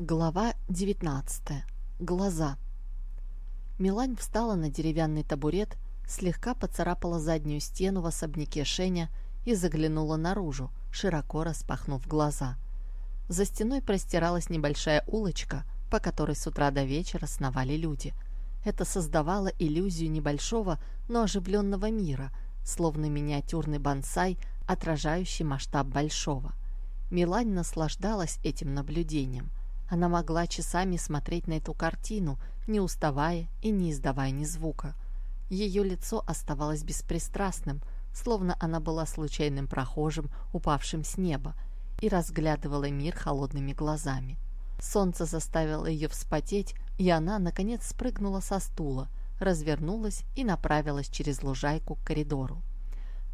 Глава 19. Глаза. Милань встала на деревянный табурет, слегка поцарапала заднюю стену в особняке Шеня и заглянула наружу, широко распахнув глаза. За стеной простиралась небольшая улочка, по которой с утра до вечера сновали люди. Это создавало иллюзию небольшого, но оживленного мира, словно миниатюрный бонсай, отражающий масштаб большого. Милань наслаждалась этим наблюдением – она могла часами смотреть на эту картину, не уставая и не издавая ни звука. Ее лицо оставалось беспристрастным, словно она была случайным прохожим, упавшим с неба, и разглядывала мир холодными глазами. Солнце заставило ее вспотеть, и она, наконец, спрыгнула со стула, развернулась и направилась через лужайку к коридору.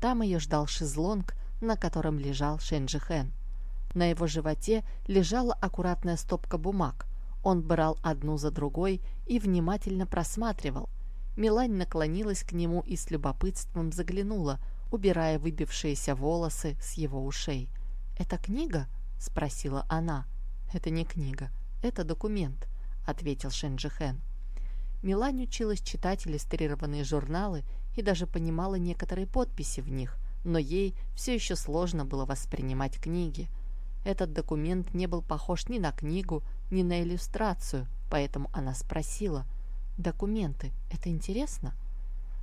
Там ее ждал шезлонг, на котором лежал Шенджихен. На его животе лежала аккуратная стопка бумаг. Он брал одну за другой и внимательно просматривал. Милань наклонилась к нему и с любопытством заглянула, убирая выбившиеся волосы с его ушей. «Это книга?» — спросила она. «Это не книга, это документ», — ответил Шенджихен. Милань училась читать иллюстрированные журналы и даже понимала некоторые подписи в них, но ей все еще сложно было воспринимать книги — этот документ не был похож ни на книгу, ни на иллюстрацию, поэтому она спросила, «Документы — это интересно?»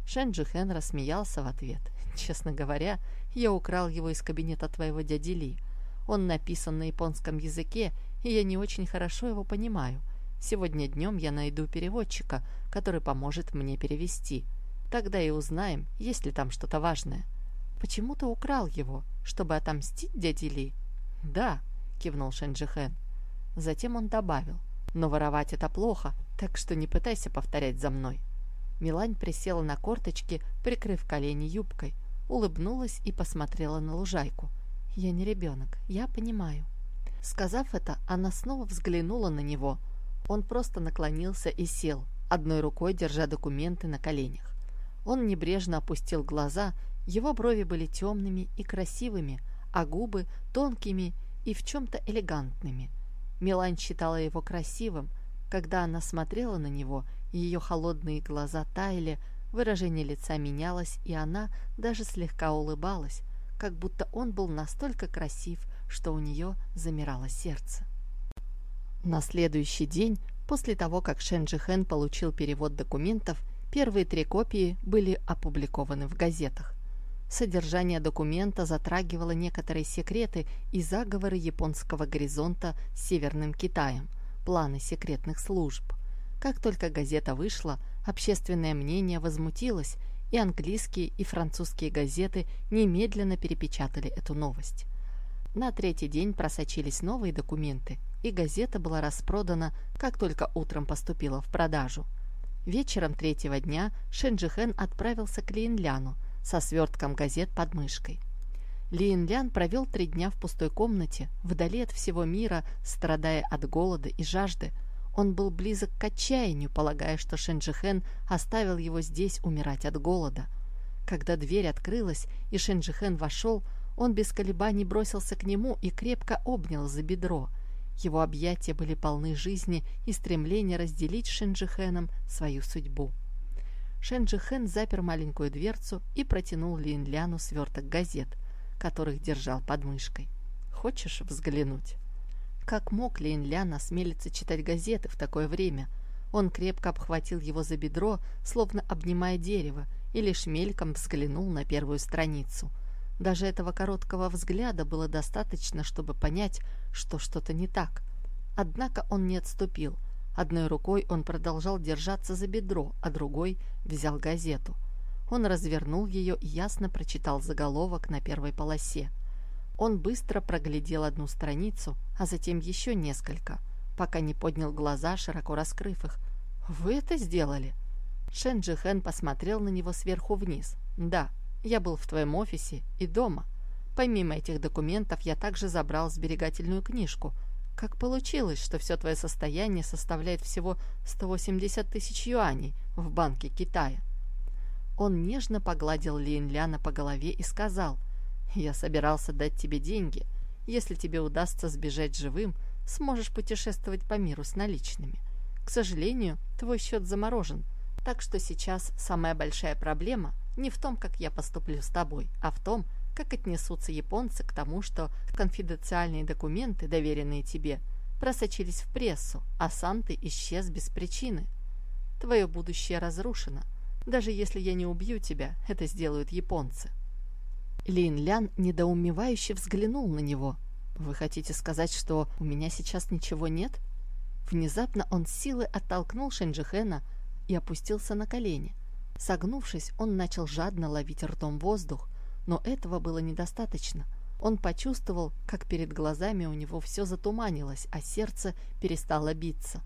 Шенджи Хэн рассмеялся в ответ. «Честно говоря, я украл его из кабинета твоего дяди Ли. Он написан на японском языке, и я не очень хорошо его понимаю. Сегодня днем я найду переводчика, который поможет мне перевести. Тогда и узнаем, есть ли там что-то важное. Почему ты украл его, чтобы отомстить дяде Ли?» «Да», — кивнул Шенджихен. Затем он добавил, «но воровать это плохо, так что не пытайся повторять за мной». Милань присела на корточки, прикрыв колени юбкой, улыбнулась и посмотрела на лужайку. «Я не ребенок, я понимаю». Сказав это, она снова взглянула на него. Он просто наклонился и сел, одной рукой держа документы на коленях. Он небрежно опустил глаза, его брови были темными и красивыми, а губы тонкими и в чем-то элегантными. Милань считала его красивым. Когда она смотрела на него, ее холодные глаза таяли, выражение лица менялось, и она даже слегка улыбалась, как будто он был настолько красив, что у нее замирало сердце. На следующий день, после того, как Шенджи Хэн получил перевод документов, первые три копии были опубликованы в газетах. Содержание документа затрагивало некоторые секреты и заговоры японского горизонта с Северным Китаем, планы секретных служб. Как только газета вышла, общественное мнение возмутилось, и английские и французские газеты немедленно перепечатали эту новость. На третий день просочились новые документы, и газета была распродана, как только утром поступила в продажу. Вечером третьего дня Шенджихен отправился к Линляну, со свертком газет под мышкой. Лин Лян провел три дня в пустой комнате, вдали от всего мира, страдая от голода и жажды. Он был близок к отчаянию, полагая, что Шенджихен оставил его здесь умирать от голода. Когда дверь открылась и Шенджихен вошел, он без колебаний бросился к нему и крепко обнял за бедро. Его объятия были полны жизни и стремления разделить с Шенджихеном свою судьбу. Шенджи Хэн запер маленькую дверцу и протянул Линляну сверток газет, которых держал под мышкой. «Хочешь взглянуть?» Как мог Линлян осмелиться читать газеты в такое время? Он крепко обхватил его за бедро, словно обнимая дерево, и лишь мельком взглянул на первую страницу. Даже этого короткого взгляда было достаточно, чтобы понять, что что-то не так. Однако он не отступил – Одной рукой он продолжал держаться за бедро, а другой взял газету. Он развернул ее и ясно прочитал заголовок на первой полосе. Он быстро проглядел одну страницу, а затем еще несколько, пока не поднял глаза, широко раскрыв их. «Вы это сделали?» Шен Джихэн посмотрел на него сверху вниз. «Да, я был в твоем офисе и дома. Помимо этих документов я также забрал сберегательную книжку – как получилось, что все твое состояние составляет всего 180 тысяч юаней в Банке Китая? Он нежно погладил Линляна по голове и сказал, «Я собирался дать тебе деньги. Если тебе удастся сбежать живым, сможешь путешествовать по миру с наличными. К сожалению, твой счет заморожен, так что сейчас самая большая проблема не в том, как я поступлю с тобой, а в том, как отнесутся японцы к тому, что конфиденциальные документы, доверенные тебе, просочились в прессу, а сам ты исчез без причины. Твое будущее разрушено. Даже если я не убью тебя, это сделают японцы. Лин Лян недоумевающе взглянул на него. «Вы хотите сказать, что у меня сейчас ничего нет?» Внезапно он силой оттолкнул Шенджихена и опустился на колени. Согнувшись, он начал жадно ловить ртом воздух, но этого было недостаточно. Он почувствовал, как перед глазами у него все затуманилось, а сердце перестало биться.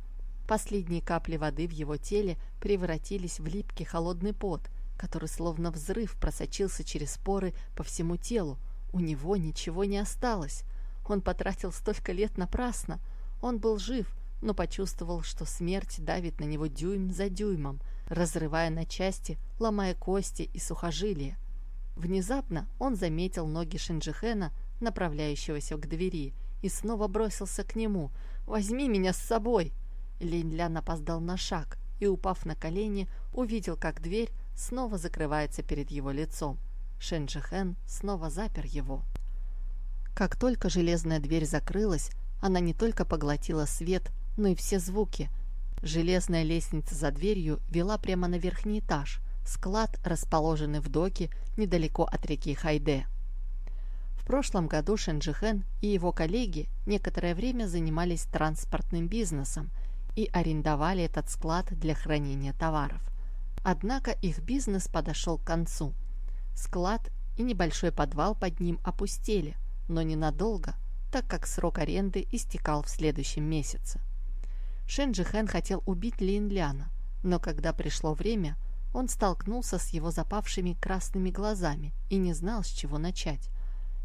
Последние капли воды в его теле превратились в липкий холодный пот, который словно взрыв просочился через поры по всему телу. У него ничего не осталось. Он потратил столько лет напрасно. Он был жив, но почувствовал, что смерть давит на него дюйм за дюймом, разрывая на части, ломая кости и сухожилия. Внезапно он заметил ноги Шинджихена, направляющегося к двери, и снова бросился к нему. «Возьми меня с собой!» Линь-Лян опоздал на шаг и, упав на колени, увидел, как дверь снова закрывается перед его лицом. Шенджихен снова запер его. Как только железная дверь закрылась, она не только поглотила свет, но и все звуки. Железная лестница за дверью вела прямо на верхний этаж, склад, расположенный в доке недалеко от реки Хайде. В прошлом году Шенджихен и его коллеги некоторое время занимались транспортным бизнесом и арендовали этот склад для хранения товаров. Однако их бизнес подошел к концу. Склад и небольшой подвал под ним опустели, но ненадолго, так как срок аренды истекал в следующем месяце. Шенджихен хотел убить Линляна, но когда пришло время, он столкнулся с его запавшими красными глазами и не знал, с чего начать.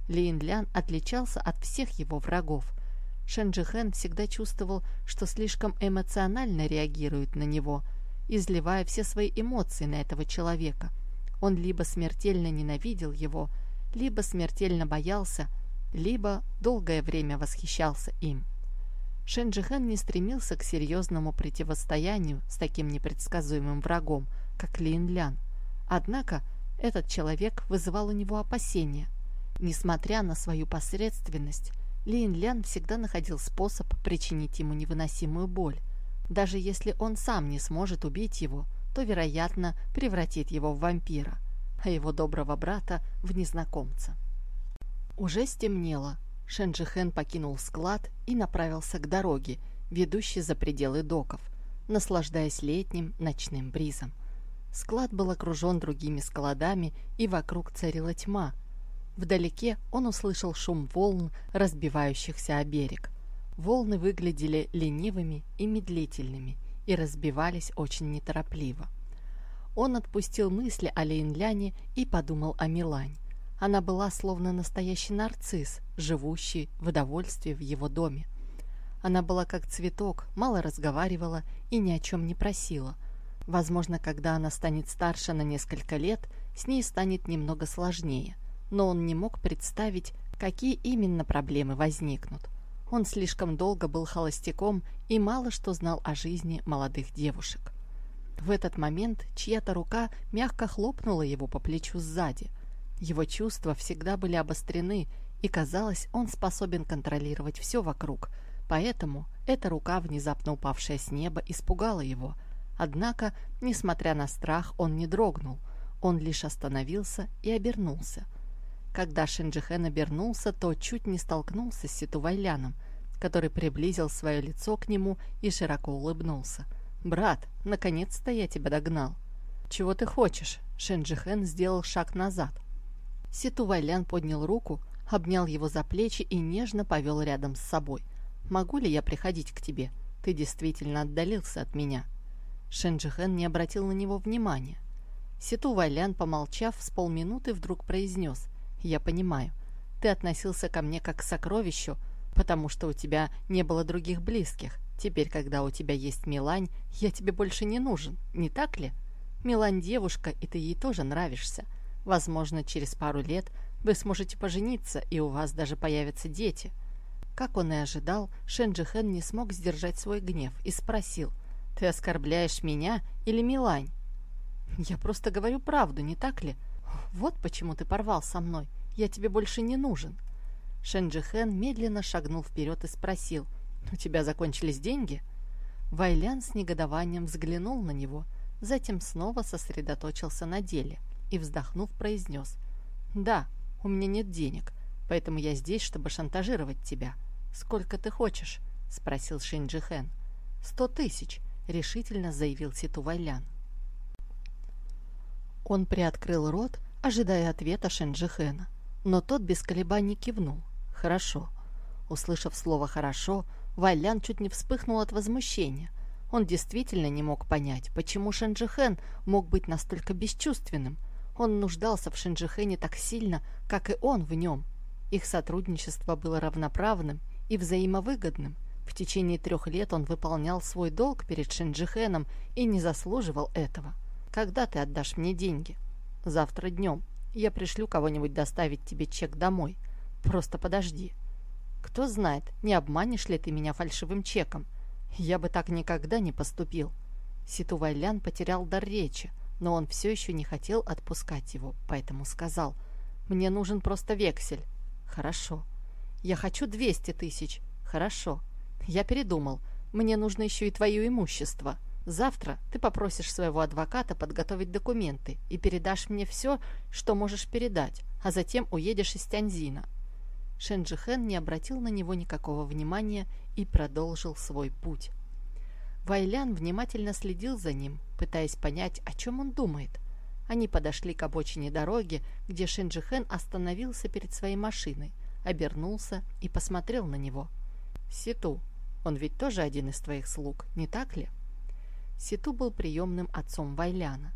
Линлян отличался от всех его врагов. Шенджихен всегда чувствовал, что слишком эмоционально реагирует на него, изливая все свои эмоции на этого человека. Он либо смертельно ненавидел его, либо смертельно боялся, либо долгое время восхищался им. Шенджихен не стремился к серьезному противостоянию с таким непредсказуемым врагом, как Лин Лян. Однако этот человек вызывал у него опасения. Несмотря на свою посредственность, Лин Лян всегда находил способ причинить ему невыносимую боль. Даже если он сам не сможет убить его, то, вероятно, превратит его в вампира, а его доброго брата в незнакомца. Уже стемнело, Шенджихен покинул склад и направился к дороге, ведущей за пределы доков, наслаждаясь летним ночным бризом. Склад был окружен другими складами, и вокруг царила тьма. Вдалеке он услышал шум волн, разбивающихся о берег. Волны выглядели ленивыми и медлительными и разбивались очень неторопливо. Он отпустил мысли о Лейнляне и подумал о Милань. Она была словно настоящий нарцисс, живущий в удовольствии в его доме. Она была как цветок, мало разговаривала и ни о чем не просила. Возможно, когда она станет старше на несколько лет, с ней станет немного сложнее. Но он не мог представить, какие именно проблемы возникнут. Он слишком долго был холостяком и мало что знал о жизни молодых девушек. В этот момент чья-то рука мягко хлопнула его по плечу сзади – его чувства всегда были обострены, и казалось, он способен контролировать все вокруг, поэтому эта рука, внезапно упавшая с неба, испугала его. Однако, несмотря на страх, он не дрогнул, он лишь остановился и обернулся. Когда Шинджихен обернулся, то чуть не столкнулся с Ситувайляном, который приблизил свое лицо к нему и широко улыбнулся. «Брат, наконец-то я тебя догнал!» «Чего ты хочешь?» Шинджихен сделал шаг назад, Ситу Вайлян поднял руку, обнял его за плечи и нежно повел рядом с собой. «Могу ли я приходить к тебе? Ты действительно отдалился от меня». Шенджихен не обратил на него внимания. Ситу Вайлян, помолчав, с полминуты вдруг произнес. «Я понимаю. Ты относился ко мне как к сокровищу, потому что у тебя не было других близких. Теперь, когда у тебя есть Милань, я тебе больше не нужен, не так ли? Милань девушка, и ты ей тоже нравишься. Возможно, через пару лет вы сможете пожениться, и у вас даже появятся дети. Как он и ожидал, Шенджихен не смог сдержать свой гнев и спросил, «Ты оскорбляешь меня или Милань?» «Я просто говорю правду, не так ли? Вот почему ты порвал со мной. Я тебе больше не нужен». Шенджихен медленно шагнул вперед и спросил, «У тебя закончились деньги?» Вайлян с негодованием взглянул на него, затем снова сосредоточился на деле и, вздохнув, произнес, «Да, у меня нет денег, поэтому я здесь, чтобы шантажировать тебя. «Сколько ты хочешь?» — спросил Шинджихэн. «Сто тысяч», — решительно заявил Ситу Вайлян. Он приоткрыл рот, ожидая ответа Шинджихэна, но тот без колебаний кивнул. «Хорошо». Услышав слово «хорошо», Вайлян чуть не вспыхнул от возмущения. Он действительно не мог понять, почему Шинджихэн мог быть настолько бесчувственным. Он нуждался в Шинджихэне так сильно, как и он в нем. Их сотрудничество было равноправным и взаимовыгодным. В течение трех лет он выполнял свой долг перед Шинджихеном и не заслуживал этого. «Когда ты отдашь мне деньги?» «Завтра днем. Я пришлю кого-нибудь доставить тебе чек домой. Просто подожди». «Кто знает, не обманешь ли ты меня фальшивым чеком? Я бы так никогда не поступил». Ситу Вайлян потерял дар речи, но он все еще не хотел отпускать его, поэтому сказал, «Мне нужен просто вексель». «Хорошо». «Я хочу 200 тысяч». «Хорошо. Я передумал. Мне нужно еще и твое имущество. Завтра ты попросишь своего адвоката подготовить документы и передашь мне все, что можешь передать, а затем уедешь из Тяньзина». Шенджихен не обратил на него никакого внимания и продолжил свой путь. Вайлян внимательно следил за ним, пытаясь понять, о чем он думает. Они подошли к обочине дороги, где Шенджихен остановился перед своей машиной обернулся и посмотрел на него. «Ситу, он ведь тоже один из твоих слуг, не так ли?» Ситу был приемным отцом Вайляна.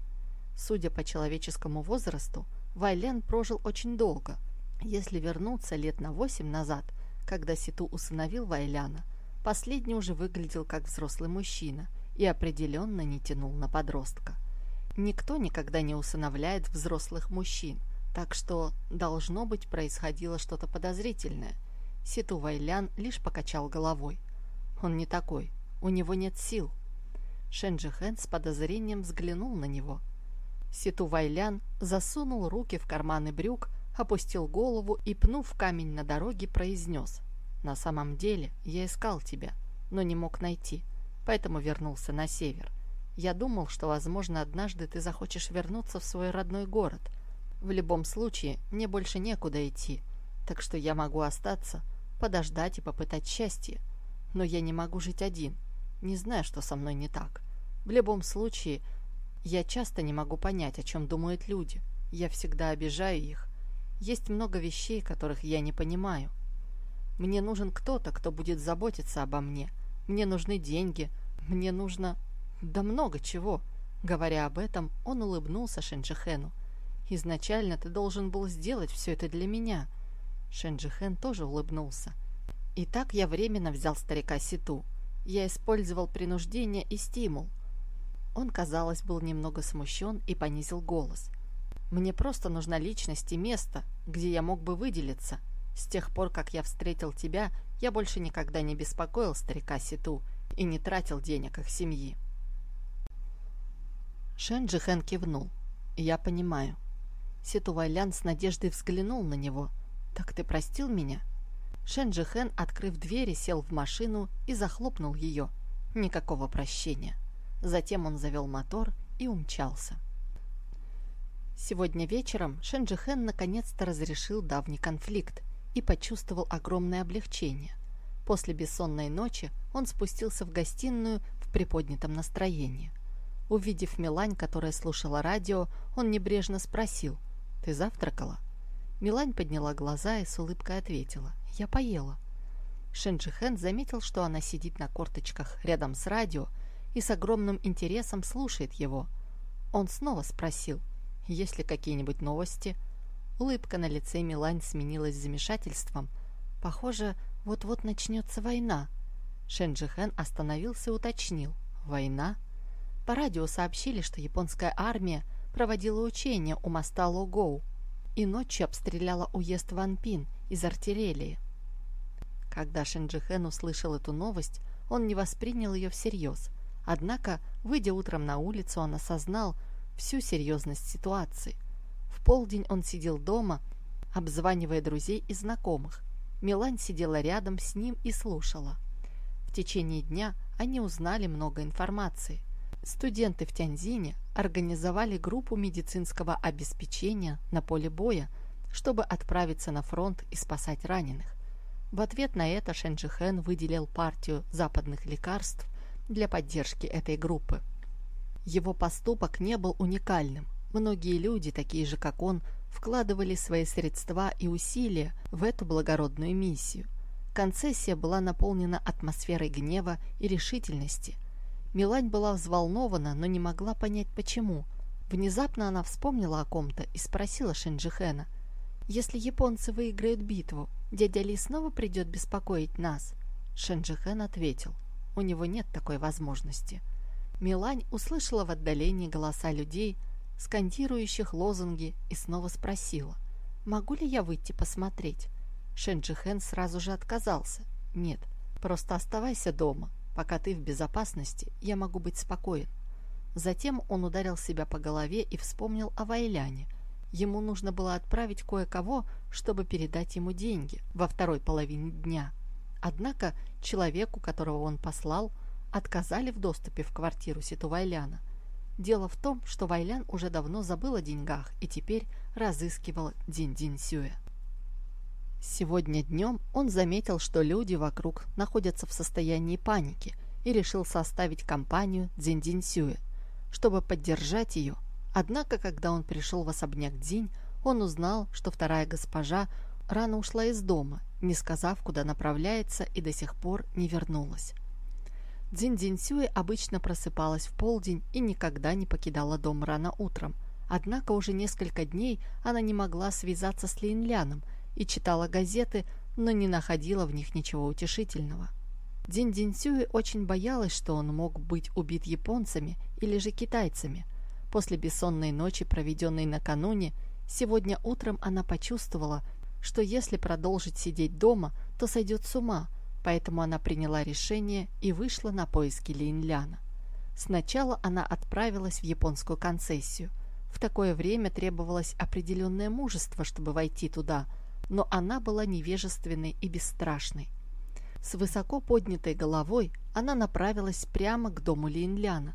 Судя по человеческому возрасту, Вайлян прожил очень долго. Если вернуться лет на восемь назад, когда Ситу усыновил Вайляна, последний уже выглядел как взрослый мужчина и определенно не тянул на подростка. Никто никогда не усыновляет взрослых мужчин – так что, должно быть, происходило что-то подозрительное. Ситу Вайлян лишь покачал головой. Он не такой, у него нет сил. Шенджи Хэн с подозрением взглянул на него. Ситу Вайлян засунул руки в карманы брюк, опустил голову и, пнув камень на дороге, произнес. «На самом деле я искал тебя, но не мог найти, поэтому вернулся на север. Я думал, что, возможно, однажды ты захочешь вернуться в свой родной город — в любом случае, мне больше некуда идти, так что я могу остаться, подождать и попытать счастье. Но я не могу жить один, не знаю, что со мной не так. В любом случае, я часто не могу понять, о чем думают люди. Я всегда обижаю их. Есть много вещей, которых я не понимаю. Мне нужен кто-то, кто будет заботиться обо мне. Мне нужны деньги. Мне нужно... Да много чего. Говоря об этом, он улыбнулся Шенджихену. Изначально ты должен был сделать все это для меня». Шенджихен тоже улыбнулся. «И так я временно взял старика Ситу. Я использовал принуждение и стимул». Он, казалось, был немного смущен и понизил голос. «Мне просто нужна личность и место, где я мог бы выделиться. С тех пор, как я встретил тебя, я больше никогда не беспокоил старика Ситу и не тратил денег их семьи». Шенджихен кивнул. «Я понимаю. Ситувайлян с надеждой взглянул на него. «Так ты простил меня?» Шенджи Хэн, открыв двери, сел в машину и захлопнул ее. Никакого прощения. Затем он завел мотор и умчался. Сегодня вечером Шенджи Хэн наконец-то разрешил давний конфликт и почувствовал огромное облегчение. После бессонной ночи он спустился в гостиную в приподнятом настроении. Увидев Милань, которая слушала радио, он небрежно спросил – «Ты завтракала?» Милань подняла глаза и с улыбкой ответила. «Я поела». Шенджихен заметил, что она сидит на корточках рядом с радио и с огромным интересом слушает его. Он снова спросил, есть ли какие-нибудь новости. Улыбка на лице Милань сменилась замешательством. Похоже, вот-вот начнется война. Шенджихен остановился и уточнил. «Война?» По радио сообщили, что японская армия проводила учения у моста Логоу и ночью обстреляла уезд Ван Пин из артиллерии. Когда Шенджихен услышал эту новость, он не воспринял ее всерьез. Однако, выйдя утром на улицу, он осознал всю серьезность ситуации. В полдень он сидел дома, обзванивая друзей и знакомых. Милань сидела рядом с ним и слушала. В течение дня они узнали много информации. Студенты в Тяньзине организовали группу медицинского обеспечения на поле боя, чтобы отправиться на фронт и спасать раненых. В ответ на это Шенджихен выделил партию западных лекарств для поддержки этой группы. Его поступок не был уникальным. Многие люди, такие же как он, вкладывали свои средства и усилия в эту благородную миссию. Концессия была наполнена атмосферой гнева и решительности. Милань была взволнована, но не могла понять почему. Внезапно она вспомнила о ком-то и спросила Шенджихена, «Если японцы выиграют битву, Дядя Ли снова придет беспокоить нас?» Шенджихен ответил. «У него нет такой возможности». Милань услышала в отдалении голоса людей, скандирующих лозунги, и снова спросила. «Могу ли я выйти посмотреть?» Шенджихен сразу же отказался. «Нет, просто оставайся дома. Пока ты в безопасности, я могу быть спокоен». Затем он ударил себя по голове и вспомнил о Вайляне, Ему нужно было отправить кое-кого, чтобы передать ему деньги во второй половине дня. Однако человеку, которого он послал, отказали в доступе в квартиру Ситу Вайляна. Дело в том, что Вайлян уже давно забыл о деньгах и теперь разыскивал Дин-Дин Сюэ. Сегодня днем он заметил, что люди вокруг находятся в состоянии паники и решил составить компанию Дзин-Дин Сюэ. Чтобы поддержать ее, Однако, когда он пришел в особняк Дзинь, он узнал, что вторая госпожа рано ушла из дома, не сказав, куда направляется, и до сих пор не вернулась. Дзинь Дзиньсюэ обычно просыпалась в полдень и никогда не покидала дом рано утром. Однако уже несколько дней она не могла связаться с Линляном и читала газеты, но не находила в них ничего утешительного. Дзинь Дзиньсюэ очень боялась, что он мог быть убит японцами или же китайцами – После бессонной ночи, проведенной накануне, сегодня утром она почувствовала, что если продолжить сидеть дома, то сойдет с ума, поэтому она приняла решение и вышла на поиски Линляна. Сначала она отправилась в японскую концессию. В такое время требовалось определенное мужество, чтобы войти туда, но она была невежественной и бесстрашной. С высоко поднятой головой она направилась прямо к дому Линляна,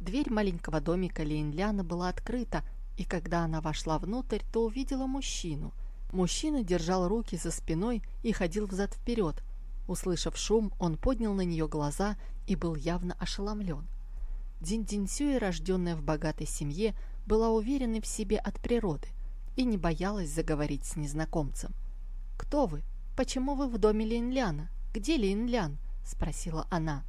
Дверь маленького домика Лейнляна была открыта, и когда она вошла внутрь, то увидела мужчину. Мужчина держал руки за спиной и ходил взад-вперед. Услышав шум, он поднял на нее глаза и был явно ошеломлен. Дин Динсюэ, рожденная в богатой семье, была уверенной в себе от природы и не боялась заговорить с незнакомцем. «Кто вы? Почему вы в доме Линляна? Где Линлян?» – спросила она.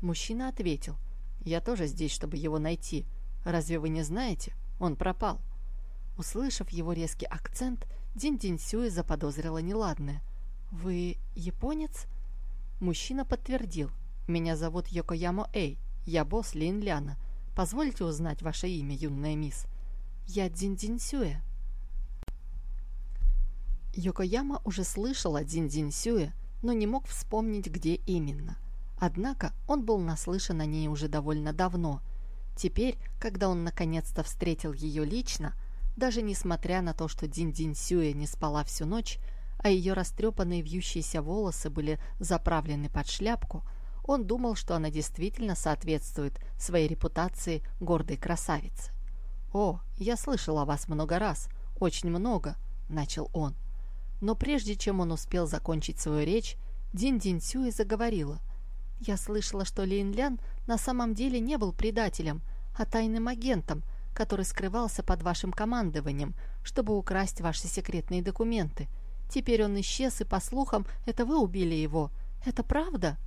Мужчина ответил – я тоже здесь, чтобы его найти. Разве вы не знаете? Он пропал». Услышав его резкий акцент, Дин Дин Сюэ заподозрила неладное. «Вы японец?» Мужчина подтвердил. «Меня зовут Йокоямо Эй. Я босс Лин Ляна. Позвольте узнать ваше имя, юная мисс». «Я Дин Дин Сюэ». Йокояма уже слышал о Дин Сюэ, но не мог вспомнить, где именно – Однако он был наслышан о ней уже довольно давно. Теперь, когда он наконец-то встретил ее лично, даже несмотря на то, что Дин-Дин Сюэ не спала всю ночь, а ее растрепанные вьющиеся волосы были заправлены под шляпку, он думал, что она действительно соответствует своей репутации гордой красавицы. «О, я слышал о вас много раз, очень много», — начал он. Но прежде чем он успел закончить свою речь, Дин-Дин Сюэ заговорила. Я слышала, что Линлян на самом деле не был предателем, а тайным агентом, который скрывался под вашим командованием, чтобы украсть ваши секретные документы. Теперь он исчез, и, по слухам, это вы убили его. Это правда?»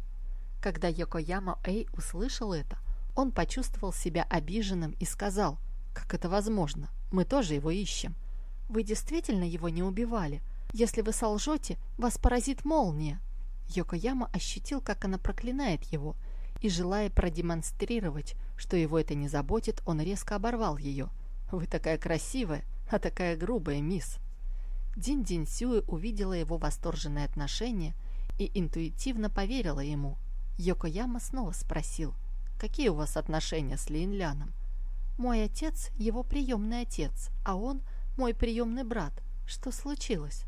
Когда Йокояма Эй услышал это, он почувствовал себя обиженным и сказал, «Как это возможно? Мы тоже его ищем». «Вы действительно его не убивали? Если вы солжете, вас поразит молния». Йокояма ощутил, как она проклинает его, и, желая продемонстрировать, что его это не заботит, он резко оборвал ее. «Вы такая красивая, а такая грубая, мисс!» Дин Дин Сюэ увидела его восторженное отношение и интуитивно поверила ему. Йокояма снова спросил, «Какие у вас отношения с Линляном?» «Мой отец – его приемный отец, а он – мой приемный брат. Что случилось?»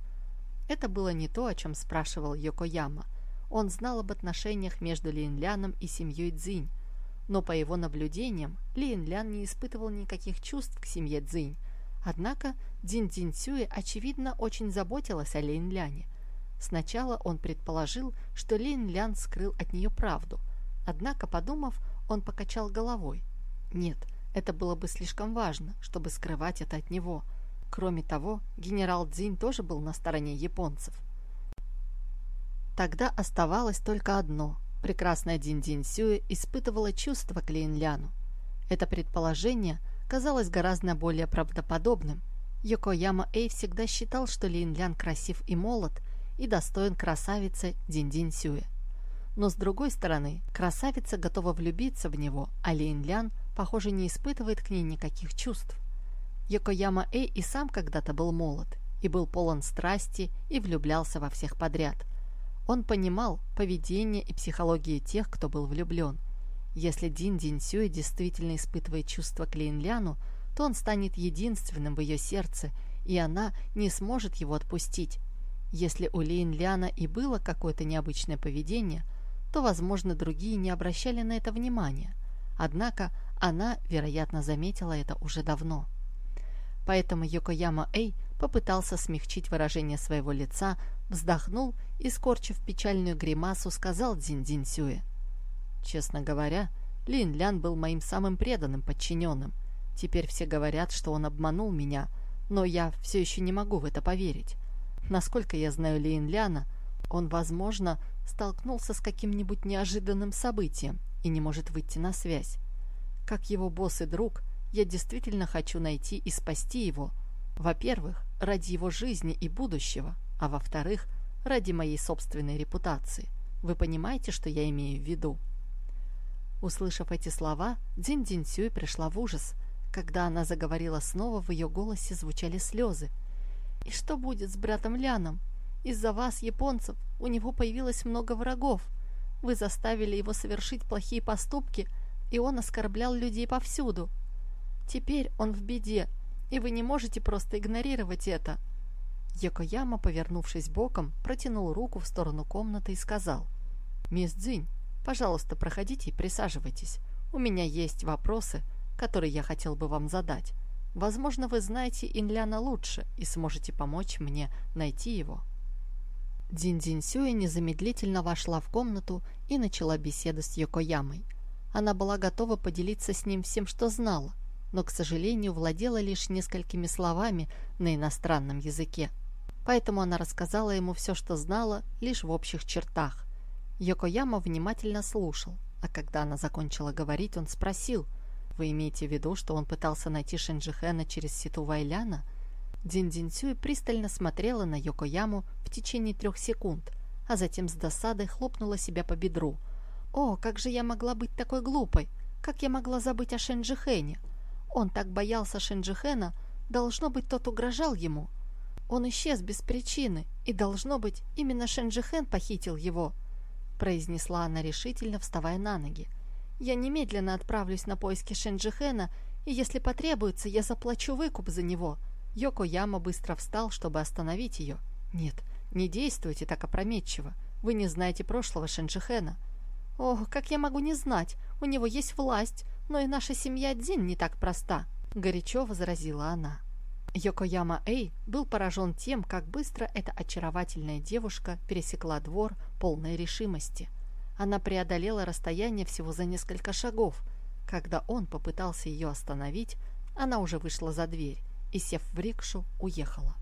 Это было не то, о чем спрашивал Йокояма. Он знал об отношениях между Линляном и семьей Цзинь, но по его наблюдениям Линлян не испытывал никаких чувств к семье Цзинь. Однако Дин Дин Сюэ, очевидно, очень заботилась о Линляне. Сначала он предположил, что Линлян скрыл от нее правду. Однако, подумав, он покачал головой. Нет, это было бы слишком важно, чтобы скрывать это от него. Кроме того, генерал Цзинь тоже был на стороне японцев. Тогда оставалось только одно. Прекрасная Дин Дин Сюэ испытывала чувства к Линляну. Это предположение казалось гораздо более правдоподобным. Йокояма Эй всегда считал, что Линлян красив и молод, и достоин красавицы Дин Дин Сюэ. Но с другой стороны, красавица готова влюбиться в него, а Линлян, похоже, не испытывает к ней никаких чувств. Йокояма Эй и сам когда-то был молод, и был полон страсти, и влюблялся во всех подряд – он понимал поведение и психологию тех, кто был влюблен. Если Дин Дин Сюэ действительно испытывает чувство к Линляну, то он станет единственным в ее сердце, и она не сможет его отпустить. Если у Линляна и было какое-то необычное поведение, то, возможно, другие не обращали на это внимания. Однако она, вероятно, заметила это уже давно. Поэтому Йокояма Эй попытался смягчить выражение своего лица, вздохнул и, скорчив печальную гримасу, сказал Дзин-Дзин Сюэ. «Честно говоря, Лин Лян был моим самым преданным подчиненным. Теперь все говорят, что он обманул меня, но я все еще не могу в это поверить. Насколько я знаю Лин Ляна, он, возможно, столкнулся с каким-нибудь неожиданным событием и не может выйти на связь. Как его босс и друг, я действительно хочу найти и спасти его. Во-первых, ради его жизни и будущего, а во-вторых, ради моей собственной репутации. Вы понимаете, что я имею в виду?» Услышав эти слова, Дзин Дзин Сюй пришла в ужас. Когда она заговорила снова, в ее голосе звучали слезы. «И что будет с братом Ляном? Из-за вас, японцев, у него появилось много врагов. Вы заставили его совершить плохие поступки, и он оскорблял людей повсюду. Теперь он в беде, и вы не можете просто игнорировать это. Йокояма, повернувшись боком, протянул руку в сторону комнаты и сказал. «Мисс Дзинь, пожалуйста, проходите и присаживайтесь. У меня есть вопросы, которые я хотел бы вам задать. Возможно, вы знаете Инляна лучше и сможете помочь мне найти его». Дзин Дзин Сюэ незамедлительно вошла в комнату и начала беседу с Йокоямой. Она была готова поделиться с ним всем, что знала, но, к сожалению, владела лишь несколькими словами на иностранном языке поэтому она рассказала ему все, что знала, лишь в общих чертах. Йокояма внимательно слушал, а когда она закончила говорить, он спросил, «Вы имеете в виду, что он пытался найти Шенджихена через Ситу Вайляна?» Дин Дин Цюй пристально смотрела на Йокояму в течение трех секунд, а затем с досадой хлопнула себя по бедру. «О, как же я могла быть такой глупой! Как я могла забыть о Шенджихене? Он так боялся Шенджихена, должно быть, тот угрожал ему». Он исчез без причины, и, должно быть, именно Шенджихен похитил его», произнесла она решительно, вставая на ноги. «Я немедленно отправлюсь на поиски Шенджихена, и если потребуется, я заплачу выкуп за него». Йоко Яма быстро встал, чтобы остановить ее. «Нет, не действуйте так опрометчиво. Вы не знаете прошлого Шенджихена». «Ох, как я могу не знать? У него есть власть, но и наша семья Дзин не так проста», — горячо возразила она. Йокояма Эй был поражен тем, как быстро эта очаровательная девушка пересекла двор полной решимости. Она преодолела расстояние всего за несколько шагов. Когда он попытался ее остановить, она уже вышла за дверь и, сев в рикшу, уехала.